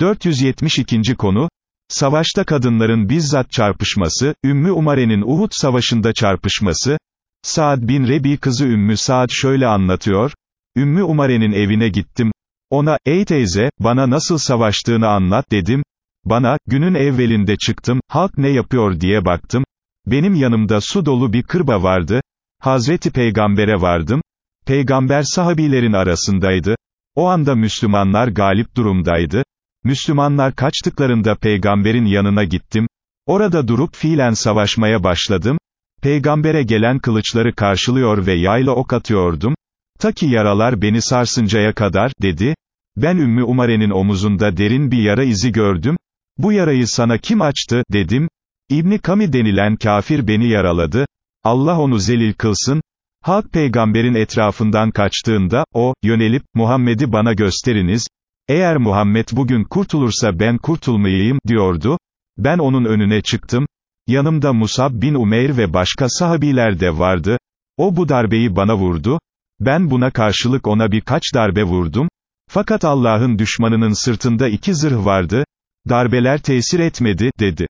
472. konu, Savaşta kadınların bizzat çarpışması, Ümmü Umare'nin Uhud savaşında çarpışması, Saad bin Rebi kızı Ümmü Saad şöyle anlatıyor, Ümmü Umare'nin evine gittim, ona, ey teyze, bana nasıl savaştığını anlat dedim, bana, günün evvelinde çıktım, halk ne yapıyor diye baktım, benim yanımda su dolu bir kırba vardı, Hazreti Peygamber'e vardım, Peygamber sahabilerin arasındaydı, o anda Müslümanlar galip durumdaydı, Müslümanlar kaçtıklarında peygamberin yanına gittim, orada durup fiilen savaşmaya başladım, peygambere gelen kılıçları karşılıyor ve yayla ok atıyordum, ta ki yaralar beni sarsıncaya kadar, dedi, ben Ümmü Umare'nin omuzunda derin bir yara izi gördüm, bu yarayı sana kim açtı, dedim, İbni Kami denilen kafir beni yaraladı, Allah onu zelil kılsın, Halk peygamberin etrafından kaçtığında, o, yönelip, Muhammed'i bana gösteriniz, eğer Muhammed bugün kurtulursa ben kurtulmayayım, diyordu, ben onun önüne çıktım, yanımda Musab bin Umeyr ve başka sahabiler de vardı, o bu darbeyi bana vurdu, ben buna karşılık ona birkaç darbe vurdum, fakat Allah'ın düşmanının sırtında iki zırh vardı, darbeler tesir etmedi, dedi.